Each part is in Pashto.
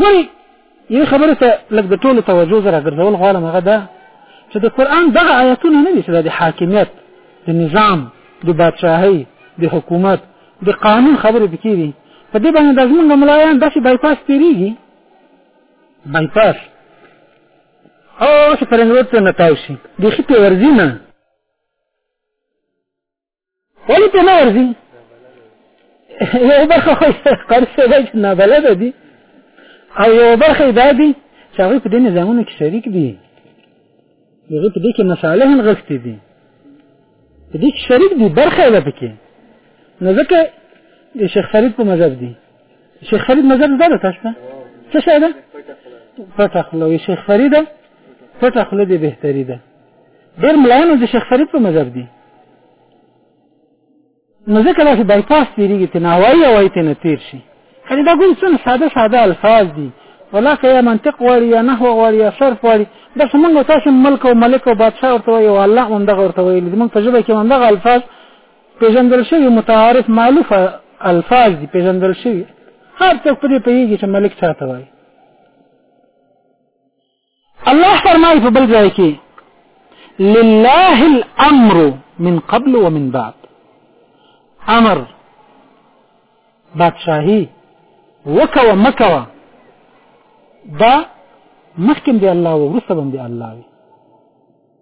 ګوري یو خبره ته لږ د ټولو توجه زره ګرځول غواړم هغه ده چې د قران دغه آیتونه نه دي چې د حاکمیت د نظام د بادشاهي د حکومت د قانون خبرې پکې دي په دې باندې د زمونږ ملایان داسې بایپاس تیریږي بایپاس او څه پرنګوت نه تاوشي د خپل ورزینه ولې په نه ورځي یو برخه خو قاری صاحب چې نابلده دي او یو برخه دا دي چې هغوی په دې نظامونو کې شریک دي هغوی په دې کې مسالې هم غښتې دي په دې کې شریک دي برخه یې ده پکې نو ځکه د شیخ فرید په مذهب دي شیخ فرید مذهب زده ده تاسو ته څه شی ده پټه خوله وي شیخ فرید پټه خوله دې بهتري ده ډېر ملایانو د شیخ فرید په مذهب دي نو ځکه داسې بایپاس تېرېږي ته ناوایي هوایي ته نه تېر شي یعنې دا ګل څونه ساده ساده الفاظ دي ولا که یا منطق غواړي یا نحو غواړي یا صرف غواړي دا څه مونږ تاسو ملک او ملک او بادشاه ورته وایي او الله هم دغه ورته ویلي مونږ په ژبه کې هم دغه الفاظ پېژندل شوي متعارف معلوف الفاظ دي پېژندل شوي هر څوک پرې پوهېږي چې ملک چا ته وایي الله فرمایي په بل ځای کې لله الامر من قبل ومن بعد امر بادشاهي وکوه مکوه دا مخکم دی الله او وروسته باندې الله وي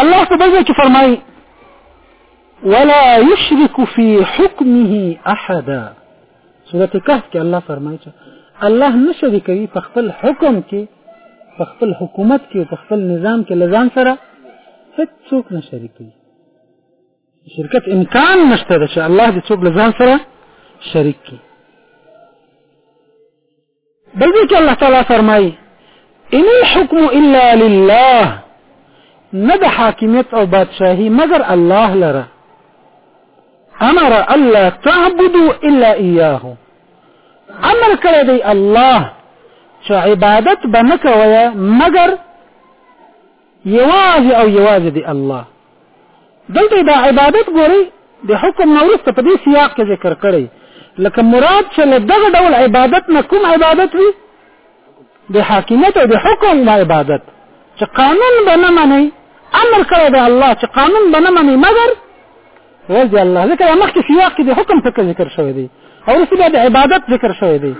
الله په بل کې فرمایي ولا يشرك في حكمه احدا سورة کهف کې الله فرمایي چې الله نه شریکوي په خپل حکم کې په خپل حکومت کې په خپل نظام کې لزان سره هیڅوک نه شریکوي شرکت امکان نشته چې الله دې څوک لزان سره شریک کړي بل بيك الله تعالى فرمي إن الحكم إلا لله ندى حاكمية أو بادشاهي مجر الله لرى أمر ألا تعبدوا إلا إياه أمر كردي الله شعبادة بنك ويا مجر یوازې او یوازې دی الله دلته دا عبادت ګوري د حکم نورسته په دې سیاق کې ذکر کړی لکه مراد چې له دغه ډول عبادت نه کوم عبادت وي د حاکمیت او د حکم نه عبادت چې قانون به نه مني امر کړی دی الله چې قانون به نه مني مګر ورځي الله ځکه مخکې سیاق کې د حکم څخه ذکر شوی دی او رسول د عبادت ذکر شوی دی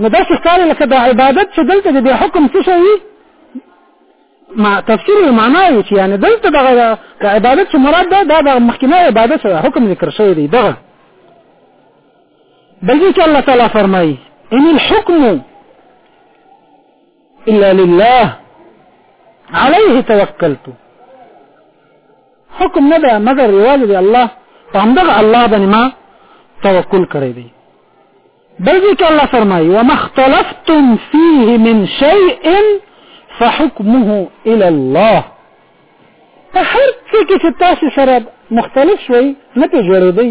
نو دا ښکاري لکه د عبادت چې دلته د حکم څه شوی ما تفسیر یې معنا یې چې یعنې دلته دغه که عبادت چې مراد ده دا د مخکینی عبادت سره حکم ذکر شوی دی دغه بل ځای کې الله تعالی فرمایي ان الحکم الا لله عليه توکلت حکم نه ده مګر یوازې الله په همدغه الله باندې ما توکل کړی دی بل ځای کې الله فرمایي وما اختلفتم فيه من شيء فحكمه الى الله په هر څه کې چې تاسو سره مختلف شوي نه پې جوړېدئ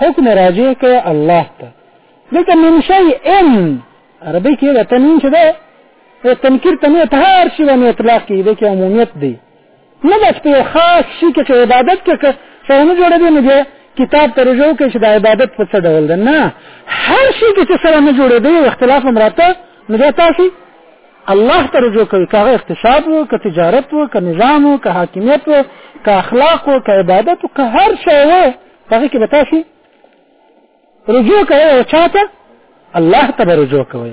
حکم راجع کوي الله ته دلته من شيء عربي کې د تنوین چې ده د تنکیر تنوین په هر شي باندې اطلاق کېږي د کې عمومیت دی نه بس په یو خاص شي کې که عبادت کې که څه ونه جوړوي نو بیا کتاب ته رجوع وکړي چې د عبادت په څه ډول ده نه هر شي کې چې سره نه جوړېدی یو اختلاف هم راته نو بیا تاسو الله ته رجوع کوي که هغه اقتصاد وو که تجارت وو که نظام وو که حاکمیت وو که اخلاق وو که عبادت وو که هر شی وو په هغې کې به تاسو رجوع کوئ او چا ته الله ته به رجوع کوئ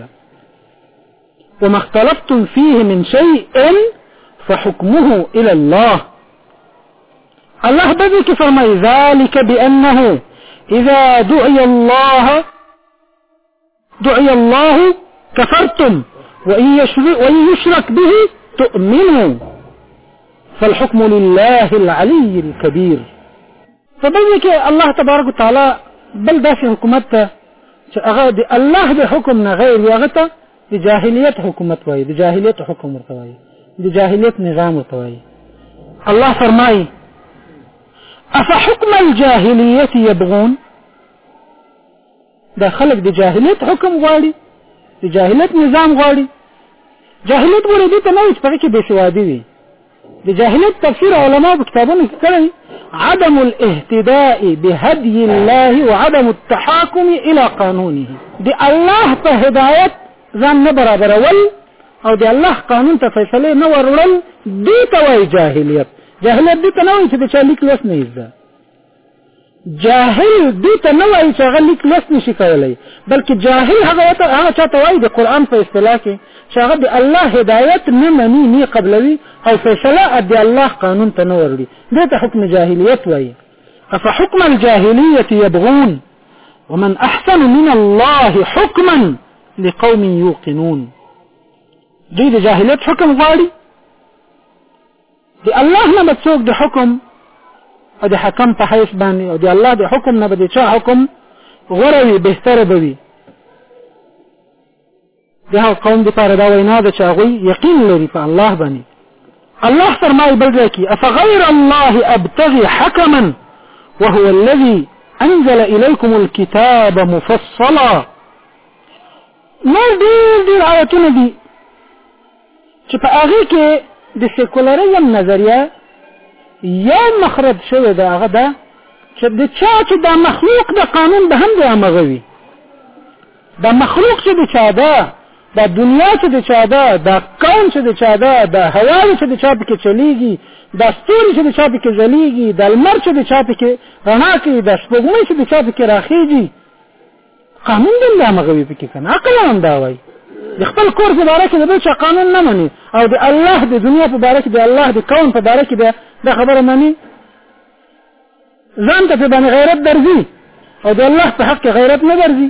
وما اختلفتم فيه من شيء فحكمه الى الله الله بذلك فرمى ذلك بأنه إذا دعي الله دعي الله كفرتم وإن يشرك, وإن يشرك به تؤمنوا فالحكم لله العلي الكبير په بل ځای کې الله تبارک وتعالی بل داسې حکومت ته چې هغه د الله د حکم نه غیر وي هغه ته د جاهلیت حکومت وایي د جاهلیت حکم ورته وایي د جاهلیت نظام ورته وایي الله فرمایي أفحكم الجاهلية يبغون دا خلک د جاهلیت حکم غواړي د جاهلیت نظام غواړي جاهلیت ولې دې ته نه چې پکې به سوادي وي د جاهلیت تفسیر علما په کتابونو کې کړی عدم الاهتداء بهدي الله وعدم التحاكم الى قانونه د الله په هدایت ځان نه برابرول او د الله قانون ته فیصله نه ورول دې ته وایي جاهلیت جاهلیت دې ته نه وایي چې د چا لیک لوست نه زده جاهل دې ته نه وایي چې هغه لیک لوست نشي کولی بلکې جاهل هغه ته هغه چاته وایي د قرآن په اصطلاح کې چې هغه د الله هدایت نه مني نه قبلوي او فیصله د الله قانون ته نه وروړي دې ته حکم جاهلیت وایي افحکم الجاهلیت یبغون ومن احسن من الله حکما لقوم یوقنون دوی د جاهلیت حکم غواړي د الله نه به څوک د حکم او د حکم په حیث باندې او د الله د حکم نه به د چا حکم غوره وي بهتره به وي د هغه قوم دپاره دا وینا ده چې هغوی یقین لري په الله باندې الله فرمایي بل ځای کې افغیر الله ابتغي حکما وهو الذي انزل اليكم الكتاب مفصلا نور ډېر ډېر آیتونه دي چې په هغه کې د سیکولریزم نظریه یو مخرج شوی دا هغه ده چې د چا چې دا مخلوق د قانون به هم دی امغوي دا مخلوق چې د چا ده دا دنیا چې د چا ده دا کون چې د چا ده دا هوا چې د چا پکې چلیږي دا ستوري چې د چا پکې ځلیږي دا لمر چې د چا پکې رڼا کوي دا سپوږمۍ چې د چا پکې راخیږي قانون دې لا مغوي پکې کنه عقل هم دا وای د خپل کور په باره کې د بل چا قانون نه مني او د الله د دنیا په باره کې د الله د کون په باره کې د خبره مني ځان ته په باندې غیرت درځي او د الله په حق غیرت نه درځي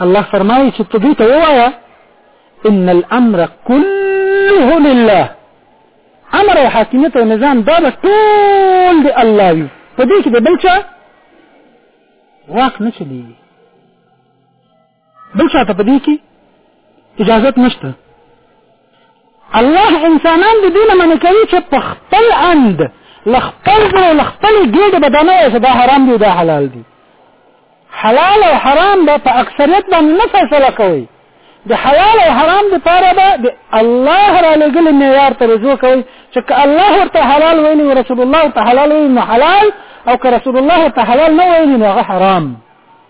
الله فرمایي چې ته دوی ته ووایه ان الامر كله لله امر او حاکمیت او نظام دا به ټول د الله وي په دې کې د بل چا واک نه چلیږي بل چا ته په دې کې اجازت نشته الله انسانان د دې نه منع کوي چې په خپل اند له خپل زړه له خپلې ګېډې به دا نه وایي چې دا حرام دي او دا حلال دي حلال او حرام به په اکثریت باندې نه فیصله کوي د حلال او حرام لپاره به د الله را لګل معیار ته رجوع کوي چې که الله ورته حلال ویلي او رسول الله ورته حلال ویلي نو حلال او که رسول الله ورته حلال نه ویلي نو هغه حرام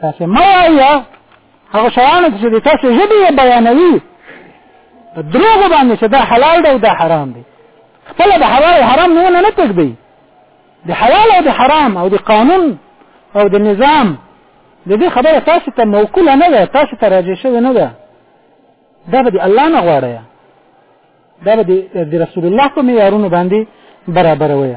تاسو ما یا هغه شوانه چې د تاسو ژبه یې بیانوي دروغ باندې چې دا حلال دی او دا حرام دی خپل د حلال او حرام نه نه تګدي د حلال او د حرام او د قانون او د نظام د دې خبره تاسو ته موکول نه ده تاسو ته راځي شوی نه ده دا به الله نه غواړي دا به د رسول الله کوم یارونو باندې برابر وي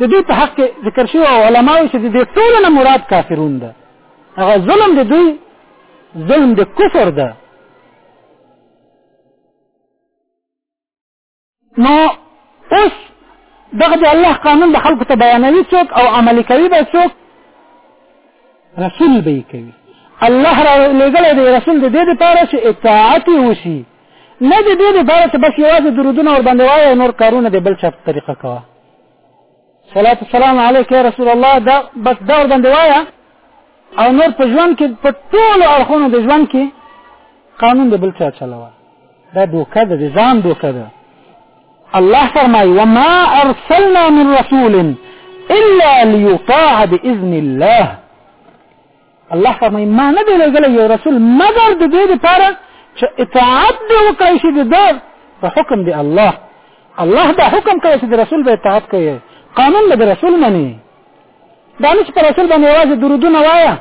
د دوی په حق کې ذکر شوی او علما وایي چې د دې ټولو نه مراد کافرون ده هغه ظلم د دوی ظلم د کفر ده نو اوس دغه د الله قانون د خلکو ته بیانوي څوک او عملي کوي به څوک رسول به یې کوي الله را لېږلی دی رسول د دې دپاره چې اطاعت یې وشي نه د دې لپاره چې بس یوازې درودونه ورباندې وایه او نور کارونه د بل چا په طریقه کوه صلات السلام علیک یا رسول الله دا بس دا ورباندې وایه او نور په ژوند کې په ټولو اړخونو د ژوند کې قانون د بل چا چلوه دا دوکه ده د ځان دوکه ده الله فرمای وما ارسلنا من رسول الا ليطاع باذن الله الله فرمای ما نه دی لګل یو رسول مگر د دې لپاره چې اطاعت دی وکړي شي د دور په حکم دی الله الله دا حکم کوي چې د رسول به اطاعت کوي قانون له رسول مني دا نه چې پر رسول باندې واځي درودونه وایا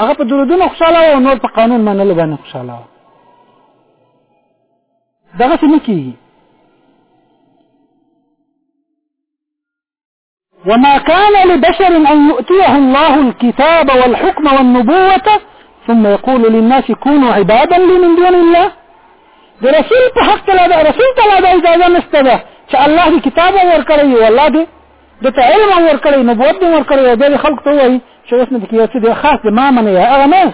هغه په درودونو خوشاله او نور په قانون منلو باندې خوشاله دغه څه نه کیږي وما كان لبشر أن يؤتيه الله الكتاب والحكم والنبوة ثم يقول للناس كونوا عبادا لي من دون الله د رسول په حق ته دا رسول ته دا اجازه نشته ده چې الله دې کتاب ورکړي او الله دې د علم ورکړي نبوت دې ورکړي او دې خلق ته وایي چې اوس نه کیږي چې خاص ما منه هغه نه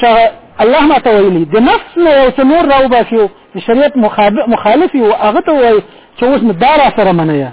چې الله ما ته ویلي د نفس نه یو څه نور راو باسي د شریعت مخالف او هغه ته وایي چې اوس نه دار سره منه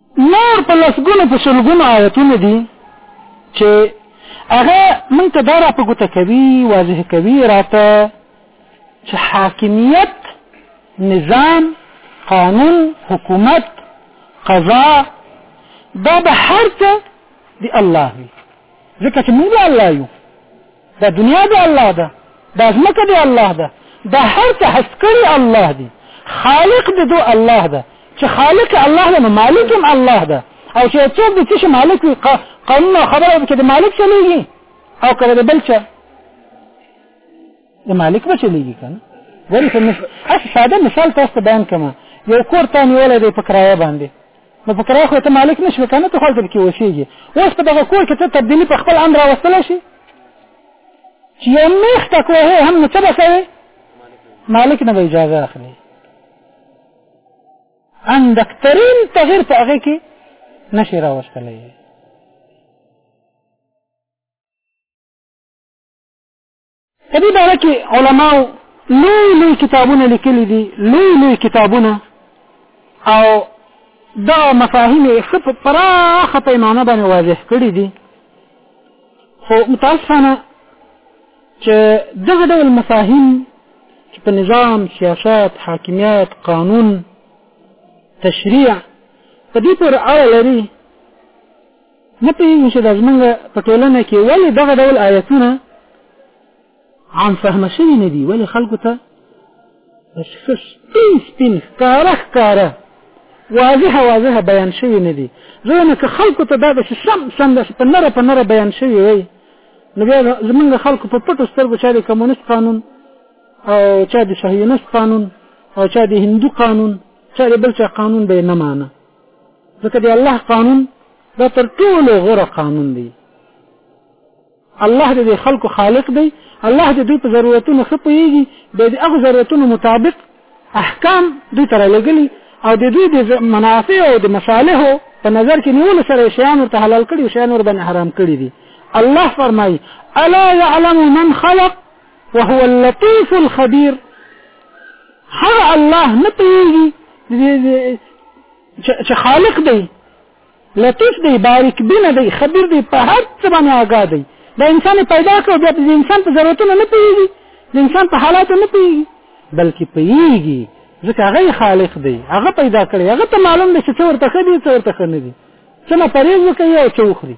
نور په لسګونو په سلګونو آیتونه دي چې هغه موږ ته دا را په ګوته کوي واضح کوي راته چې حاکمیت نظام قانون حکومت قضا دا به هر څه دی الله وي ځکه چې موږ الله یو دا دنیا د الله ده دا ځمکه د الله ده دا هر څه هست کړي الله دی خالق د دو الله ده چې خالق الله ده مالک هم الله ده او چې څوک د څه مالک وي قانون خبره کې د مالک چلیږي او کله د بل چا د مالک به چلیږي کنه ولې څه ساده مثال تاسو بیان کما یو کور ته نیولې په کرایه باندې نو په کرایه خو ته مالک نشوې که نه ته خو هلته پکې اوسېږي اوس په دغه کور کې ته تبدیلي په خپل ان راوستلی شي چې یو میخ ته کوهې هم نو څه به کوې مالک نه به اجازه اخلي اندکترین تغیر په هغې کې نشي راوستلی په دې باره کې علماو لوی لوی کتابونه لیکلي دي لوی لوی کتابونه او دا مفاهیم یې ښه په پراخه پیمانه باندې واضح کړي دي خو متاسفانه چې دغه ډول مفاهیم چې په نظام سیاست حاکمیت قانون تشریع په دې پورې اړه لري نه پوهېږي چې د زمونږ په ټولنه کې ولې دغه ډول آیتونه عام فهمه شوي نه دي ولې خلکو ته ښه سپین سپین ښکاره ښکاره واضحه واضحه بیان شوي نه دي ځکه که خلکو ته دا داسې سم سم داسې په نره په نره بیان شوي وای نو بیا زمونږ خلکو په پټو سترګو چا د کمونست قانون او چا د صهیونست قانون او چا د هندو قانون چا د بل چا قانون به نه مانه ځکه دی الله قانون دا تر ټولو غوره قانون دی الله دې خلکو خالق دی الله دې دوی په ضرورتونو ښه پوهېږي د دې هغه ضرورتونو مطابق احکام دوی ته رالیږلي او د دوی د منافع او د مصالحو په نظر کې نیولو سره شیان ورته حلال کړي او شیان ورته حرام کړي دي الله فرمایي الا يعلم من خلق وهو اللطيف الخبير هغه الله نه پیږي چې خالق دی لطیف دی بارک بینه دی خبیر دی په هر څه باندې آگاه دی دا انسان پیدا کړو بیا د انسان په ضرورتونو نه پیږي د انسان په حالاتو نه پیږي بلکې پیږي ځکه هغه خالق دی هغه پیدا کړی هغه ته معلوم دی چې څور ته خدي څور ته خنه دي څنګه پریز وکړي او څو خري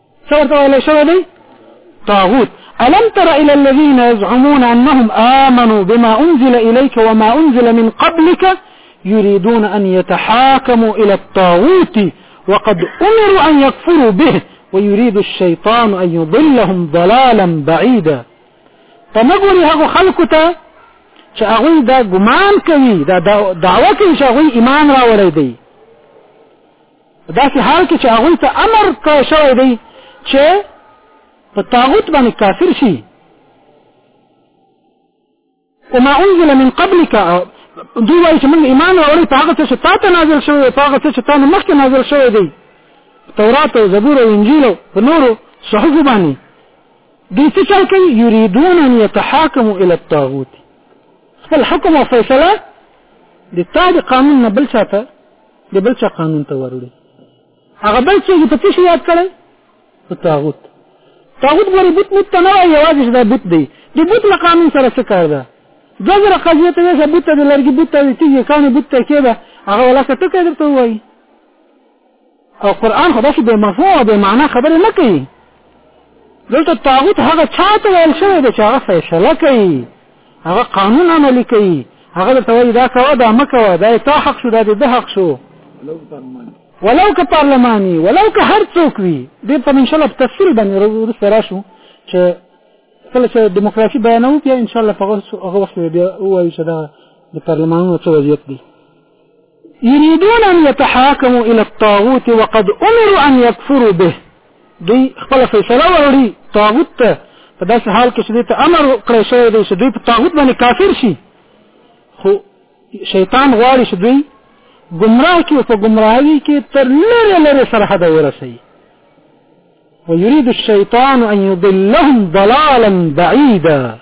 شورته ولا شوه دي طاغوت ألم تر إلى الذين يزعمون أنهم آمنوا بما أنزل إليك وما أنزل من قبلك يريدون أن يتحاكموا إلى الطاغوت وقد أمروا أن يكفروا به ويريد الشيطان أن يضلهم ضلالا بعيدا فنقول هغو خلقتا شاغوي دا ګمان كوي دا دعوه شاغوي إيمان را ایمان په داسې حال کې چې هغوی ته امر کړی شوی دی چې په طاغوت باندې کافر شي وما انزل من قبلك دوی وایي چې موږ ایمان راوړی په هغه څه چې تا ته نازل شوی دی په هغه څه چې تا نه مخکې نازل شوی دی تورات او زبور او انجیل او په نورو صحفو باندې دوی څه چل کوي یریدون ان یتحاکموا الی الطاغوت خپل حکم او فیصله د تا د قانون نه بل چاته د بل چا قانون ته وروړي هغه بل څوک په څه شي یاد کړي په طاغوت طاغوت ګوري بت مت ته نه وایي یوازې دا بت دی د بت له قانون سره څه کار ده دوه زره قضیه ته وایي بت د لرګي بت ته تیږي کانې بت ته کېده هغه ولا څه ټکی درته وایي او قرآن خو داسې بې مفهوم او بې معنا خبرې نه کوي دلته طاغوت هغه چاته ویل شوی دی چې هغه فیصله کوي هغه قانون عملی کوي هغه درته وایي دا کوه دا مه کوه دا یې تا حق شو دا دې ده حق شو ولو که پارلماني ولو که هر څوک وي دې په انشاءالله په تفصیل باندې وروسته راشو چې کله چې دیموکراسي بیانوو بیا انشاءالله په هغه وخت بیا ووایو چې دا د پارلمانونو څه وضعیت دی يريدون أن يتحاكموا إلى الطاغوت وقد أمروا أن يكفروا به دوی خپل فیصله وروړي طاغوت ته په داسې حال کې چې دوی ته امر کړی شوی دی چې دوی په طاغوت باندې کافر شي خو شیطان غواړي چې دوی گمراه کې په گمراهي کې تر لرې لرې سرحد ورسوي ويريد الشيطان أن يضلهم ضلالا بعيدا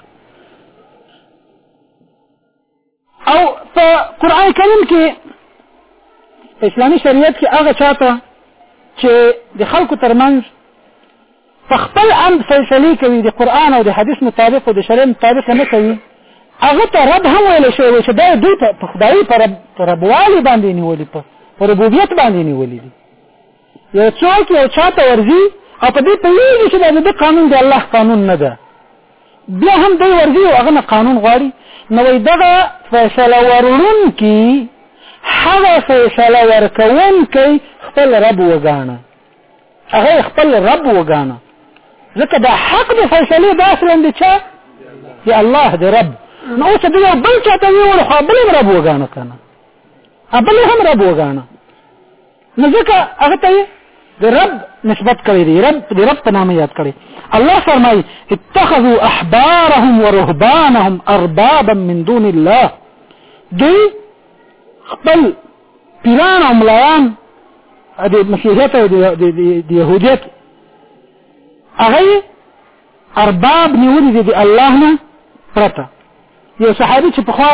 او په قران کریم کې اسلامي شریعت کې هغه چاته چې د خلکو ترمنځ په خپل امر فیصله کوي د قران او د حدیث مطابق او د شریعت مطابق نه کوي هغه ته رب هم ویل شوی چې دا دوی په خدای پر ربوالي باندې نیولې په ربوبیت باندې نیولې دي یو څوک یو چاته ورځي او په دې پیږي چې د دې قانون دی الله قانون نه ده بیا هم دوی ورځي او هغه قانون غواړي نو دغه فیصله ورړون کی هغه فیصله ورکون کی خپل رب وګاڼه هغه خپل رب وګاڼه ځکه دا حق د فیصله د اصلا د چا دی الله دی رب نو اوس دی بل چاته ویل خو بل رب وګاڼه کنه ابل هم رب وګاڼه نو ځکه هغه ته د رب نسبت کړی دی رب د رب په نام یاد کړی الله فرمایي اتخذوا احبارهم ورهبانهم اربابا من دون الله دوی خپل پیران او ملایان د مسیحیت او د یهودیت هغه ارباب نیولي دي د الله نه پرته یو صحابي چې پخوا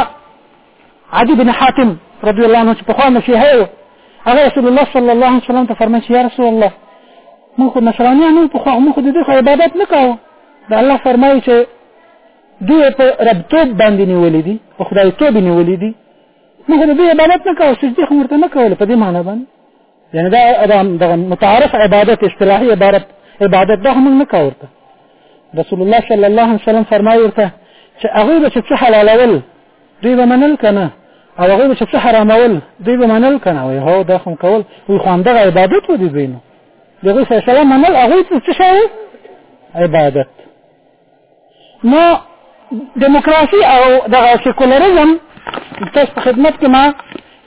عدي بن حاتم رضي الله عنه چې په خوا مسیحي و هغه رسول الله صلى الله عليه وسلم ته فرمایي یا رسول الله موږ خو نصرانیانو په خوا موږ د دې خو عبادت نه کاوه د الله فرمایي چې دوی په ربتوب باندې نیولې دي او خدای توب نیولې دي موږ د دې عبادت نه کاوه سجدي خو ورته نه کوله په دې معنی باندې یعنی دا دغه متعارف عبادت اصطلاحي عبارت عبادت دا هم نه کاورته رسول الله صلی الله علیه وسلم فرمایي ورته چې هغه به څه حلالول دوی به منل کنه او هغه به څه حرامول دوی به منل کنه وي هو دا هم کول وي خو همدغه عبادت و دي بینو دغه سلام منل هغه څه شي عبادت نو دیموکراسي او دغه سیکولریزم تاسو په خدمت کې ما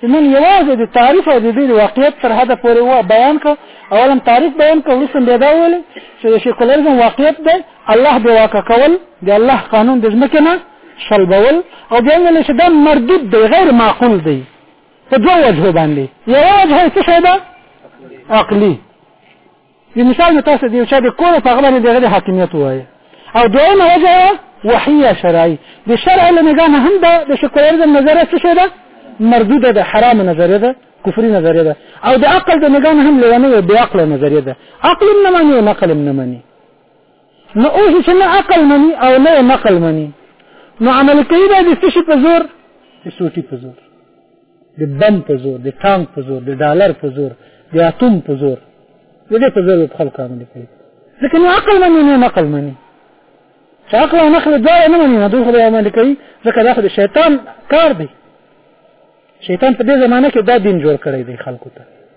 نن یوازې د تعریف او د دې واقعیت تر حد پورې و بیان کړ اولم تعریف بیان کړ وروسته بیا دا وویل چې د سیکولریزم واقعیت دی الله بې واکه کول د الله قانون د ځمکې نه شلبول او بیا ویل چې دا مردود دی غیر معقول دی په دوه وجهو باندې یوه وجه یې څه شی ده عقلي د مثال نه تاسو د یو چا د کور په هغه باندې دغه د حاکمیت وایي او دویمه وجه وحیه شرعي د شرع له نګاه نه هم دا د شکولیریزم نظریه څه شی ده مردوده ده حرامه نظریه ده کفري نظریه ده او د عقل د نګاه نه هم لیونۍ او بېعقله نظریه ده عقل هم نه مني او نقل هم نه مني نو اوس چې نه عقل مني او نه نقل مني نو عمل کوي به د څه شي په زور د سوټي په زور د بم په زور د ټانک په زور د ډالر په زور د اتوم په زور د دې په زور په خلکو عملي کوي ځکه نو عقل مني نه نقل مني چې عقل او نقل دواړه نه مني نو دوی خو به عملي کوي ځکه دا خو د شیطان کار دی شیطان په دې زمانه کې دا دین جوړ کړی دی خلکو ته